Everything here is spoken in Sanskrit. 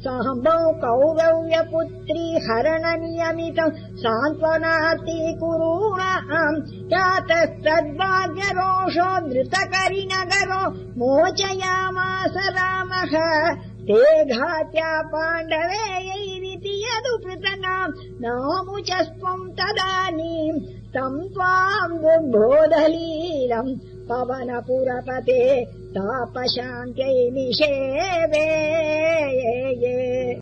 साम्बौ मौ कौरव्यपुत्री सान्त्वनाति कुरूणाम् सान्त्वनाती धृतकरिनगरो मोचयामास रामः। ते घात्या पाण्डवेयैरिति यदुपृतनाम् नामुचस्त्वम् तदानीम् तम् त्वाम् दुर्बोधलीलम् पवनपुरपते तापशान्त्यै निषेवे।